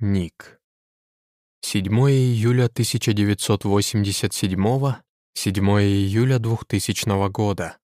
Ник. 7 июля 1987, 7 июля 2000 года.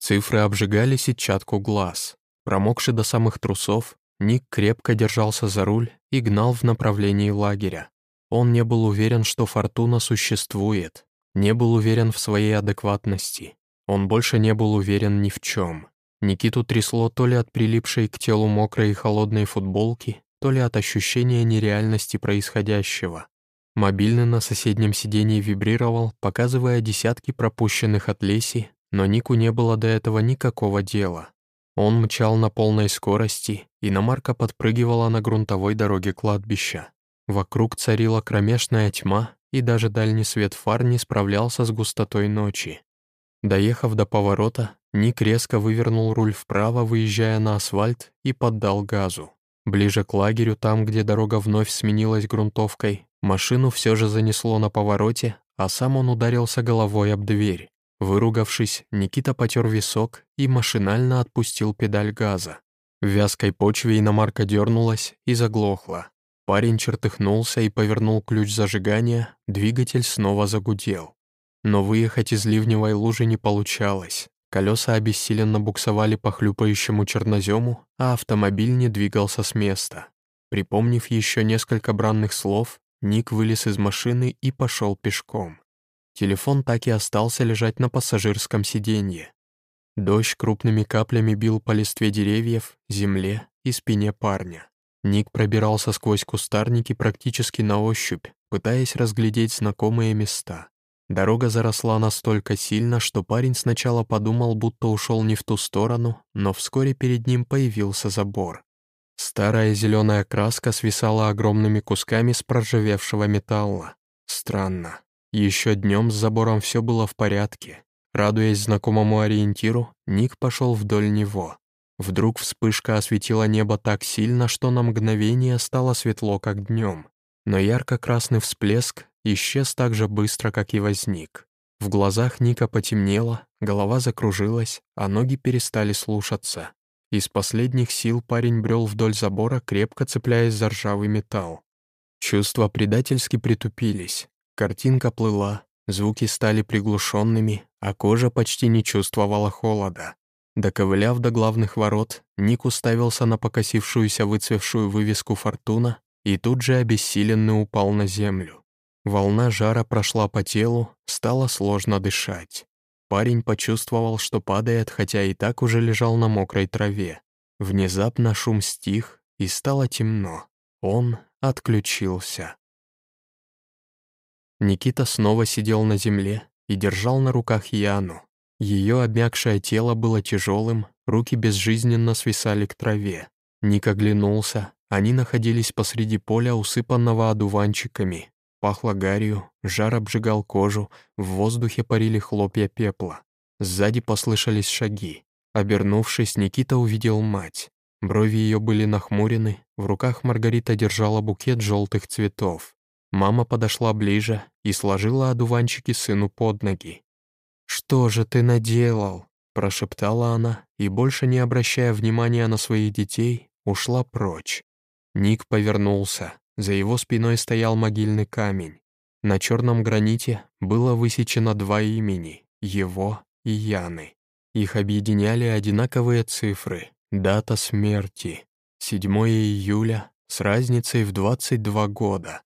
Цифры обжигали сетчатку глаз. Промокший до самых трусов, Ник крепко держался за руль и гнал в направлении лагеря. Он не был уверен, что фортуна существует, не был уверен в своей адекватности. Он больше не был уверен ни в чем. Никиту трясло то ли от прилипшей к телу мокрой и холодной футболки, то ли от ощущения нереальности происходящего. Мобильный на соседнем сидении вибрировал, показывая десятки пропущенных от Леси, но Нику не было до этого никакого дела. Он мчал на полной скорости, иномарка подпрыгивала на грунтовой дороге кладбища. Вокруг царила кромешная тьма, и даже дальний свет фар не справлялся с густотой ночи. Доехав до поворота, Ник резко вывернул руль вправо, выезжая на асфальт, и поддал газу. Ближе к лагерю, там, где дорога вновь сменилась грунтовкой, машину все же занесло на повороте, а сам он ударился головой об дверь. Выругавшись, Никита потер висок и машинально отпустил педаль газа. В вязкой почве иномарка дернулась и заглохла. Парень чертыхнулся и повернул ключ зажигания, двигатель снова загудел. Но выехать из ливневой лужи не получалось. Колеса обессиленно буксовали по хлюпающему чернозему, а автомобиль не двигался с места. Припомнив еще несколько бранных слов, Ник вылез из машины и пошел пешком. Телефон так и остался лежать на пассажирском сиденье. Дождь крупными каплями бил по листве деревьев, земле и спине парня. Ник пробирался сквозь кустарники практически на ощупь, пытаясь разглядеть знакомые места. Дорога заросла настолько сильно, что парень сначала подумал, будто ушел не в ту сторону, но вскоре перед ним появился забор. Старая зеленая краска свисала огромными кусками с проржавевшего металла. Странно. Еще днем с забором все было в порядке. Радуясь знакомому ориентиру, Ник пошел вдоль него. Вдруг вспышка осветила небо так сильно, что на мгновение стало светло, как днем. Но ярко-красный всплеск исчез так же быстро, как и возник. В глазах Ника потемнело, голова закружилась, а ноги перестали слушаться. Из последних сил парень брел вдоль забора, крепко цепляясь за ржавый металл. Чувства предательски притупились. Картинка плыла, звуки стали приглушенными, а кожа почти не чувствовала холода. Доковыляв до главных ворот, Ник уставился на покосившуюся выцвевшую вывеску «Фортуна» и тут же обессиленный упал на землю. Волна жара прошла по телу, стало сложно дышать. Парень почувствовал, что падает, хотя и так уже лежал на мокрой траве. Внезапно шум стих, и стало темно. Он отключился. Никита снова сидел на земле и держал на руках Яну. Ее обмякшее тело было тяжелым, руки безжизненно свисали к траве. Ник оглянулся, они находились посреди поля, усыпанного одуванчиками, Пахло гарью, жар обжигал кожу, в воздухе парили хлопья пепла. Сзади послышались шаги. Обернувшись, Никита увидел мать. Брови ее были нахмурены, в руках Маргарита держала букет желтых цветов. Мама подошла ближе и сложила одуванчики сыну под ноги. «Что же ты наделал?» — прошептала она и, больше не обращая внимания на своих детей, ушла прочь. Ник повернулся. За его спиной стоял могильный камень. На черном граните было высечено два имени — его и Яны. Их объединяли одинаковые цифры, дата смерти — 7 июля с разницей в 22 года.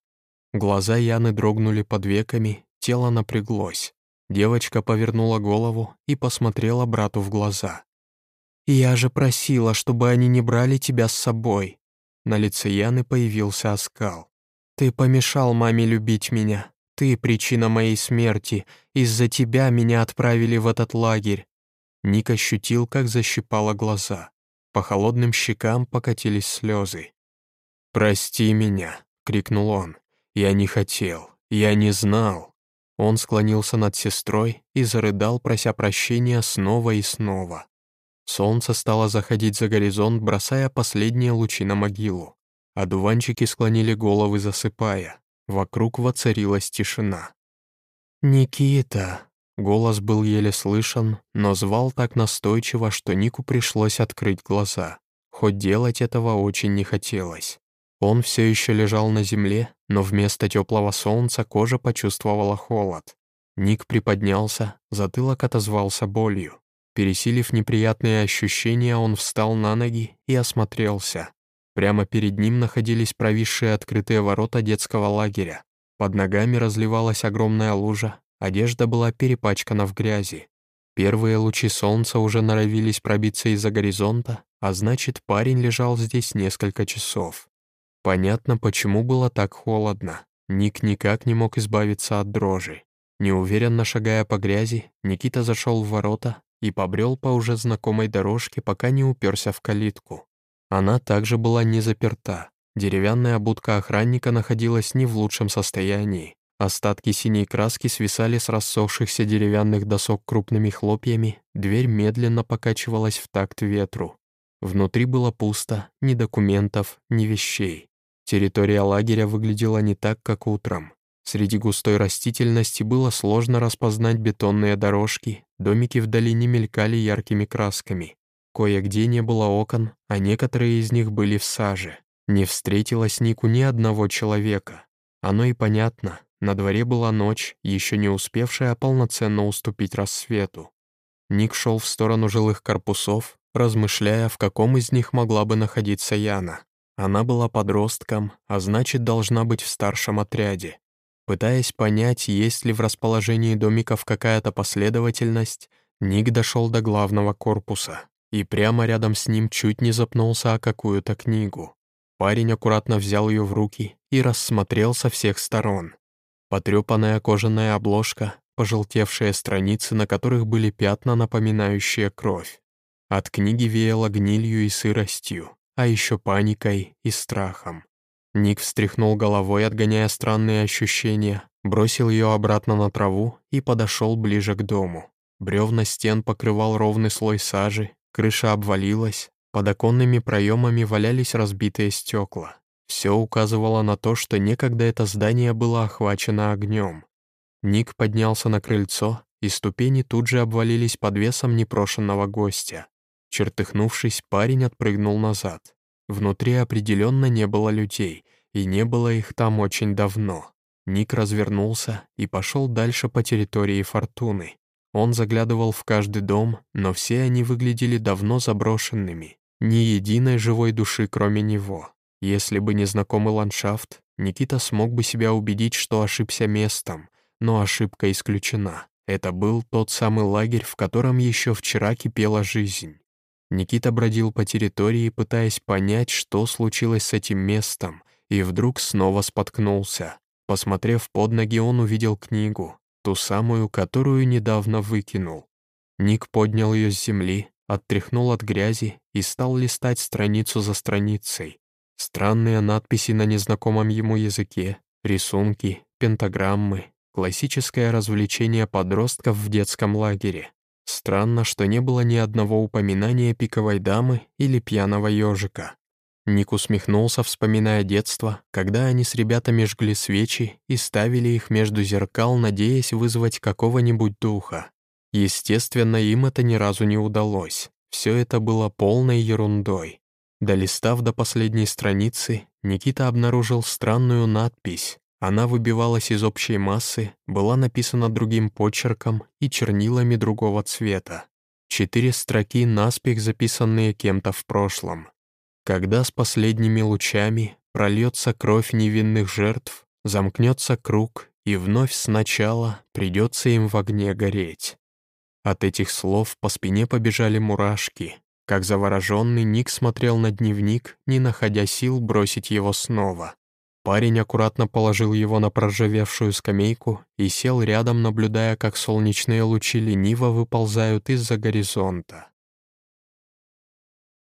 Глаза Яны дрогнули под веками, тело напряглось. Девочка повернула голову и посмотрела брату в глаза. «Я же просила, чтобы они не брали тебя с собой», на лице Яны появился оскал. «Ты помешал маме любить меня. Ты причина моей смерти. Из-за тебя меня отправили в этот лагерь». Ник ощутил, как защипало глаза. По холодным щекам покатились слезы. «Прости меня», — крикнул он. «Я не хотел. Я не знал». Он склонился над сестрой и зарыдал, прося прощения снова и снова. Солнце стало заходить за горизонт, бросая последние лучи на могилу. Одуванчики склонили головы, засыпая. Вокруг воцарилась тишина. «Никита!» Голос был еле слышен, но звал так настойчиво, что Нику пришлось открыть глаза. Хоть делать этого очень не хотелось. Он все еще лежал на земле, но вместо теплого солнца кожа почувствовала холод. Ник приподнялся, затылок отозвался болью. Пересилив неприятные ощущения, он встал на ноги и осмотрелся. Прямо перед ним находились провисшие открытые ворота детского лагеря. Под ногами разливалась огромная лужа, одежда была перепачкана в грязи. Первые лучи солнца уже норовились пробиться из-за горизонта, а значит, парень лежал здесь несколько часов. Понятно, почему было так холодно. Ник никак не мог избавиться от дрожи. Неуверенно шагая по грязи, Никита зашел в ворота и побрел по уже знакомой дорожке, пока не уперся в калитку. Она также была не заперта. Деревянная будка охранника находилась не в лучшем состоянии. Остатки синей краски свисали с рассохшихся деревянных досок крупными хлопьями, дверь медленно покачивалась в такт ветру. Внутри было пусто, ни документов, ни вещей. Территория лагеря выглядела не так, как утром. Среди густой растительности было сложно распознать бетонные дорожки, домики в долине мелькали яркими красками. Кое-где не было окон, а некоторые из них были в саже. Не встретилось Нику ни одного человека. Оно и понятно, на дворе была ночь, еще не успевшая полноценно уступить рассвету. Ник шел в сторону жилых корпусов, размышляя, в каком из них могла бы находиться Яна. Она была подростком, а значит, должна быть в старшем отряде. Пытаясь понять, есть ли в расположении домиков какая-то последовательность, Ник дошел до главного корпуса и прямо рядом с ним чуть не запнулся о какую-то книгу. Парень аккуратно взял ее в руки и рассмотрел со всех сторон. Потрепанная кожаная обложка, пожелтевшие страницы, на которых были пятна, напоминающие кровь. От книги веяло гнилью и сыростью, а еще паникой и страхом. Ник встряхнул головой, отгоняя странные ощущения, бросил ее обратно на траву и подошел ближе к дому. Бревна стен покрывал ровный слой сажи, крыша обвалилась, под оконными проемами валялись разбитые стекла. Все указывало на то, что некогда это здание было охвачено огнем. Ник поднялся на крыльцо, и ступени тут же обвалились под весом непрошенного гостя. Чертыхнувшись, парень отпрыгнул назад. Внутри определенно не было людей, и не было их там очень давно. Ник развернулся и пошел дальше по территории Фортуны. Он заглядывал в каждый дом, но все они выглядели давно заброшенными. Ни единой живой души, кроме него. Если бы не знакомый ландшафт, Никита смог бы себя убедить, что ошибся местом, но ошибка исключена. Это был тот самый лагерь, в котором еще вчера кипела жизнь. Никита бродил по территории, пытаясь понять, что случилось с этим местом, и вдруг снова споткнулся. Посмотрев под ноги, он увидел книгу, ту самую, которую недавно выкинул. Ник поднял ее с земли, оттряхнул от грязи и стал листать страницу за страницей. Странные надписи на незнакомом ему языке, рисунки, пентаграммы, классическое развлечение подростков в детском лагере. Странно, что не было ни одного упоминания пиковой дамы или пьяного ежика. Ник усмехнулся, вспоминая детство, когда они с ребятами жгли свечи и ставили их между зеркал, надеясь вызвать какого-нибудь духа. Естественно, им это ни разу не удалось. Все это было полной ерундой. Долистав до последней страницы, Никита обнаружил странную надпись, она выбивалась из общей массы, была написана другим почерком и чернилами другого цвета. Четыре строки, наспех записанные кем-то в прошлом. Когда с последними лучами прольется кровь невинных жертв, замкнется круг, и вновь сначала придется им в огне гореть. От этих слов по спине побежали мурашки. Как завороженный Ник смотрел на дневник, не находя сил бросить его снова. Парень аккуратно положил его на проржавевшую скамейку и сел рядом, наблюдая, как солнечные лучи лениво выползают из-за горизонта.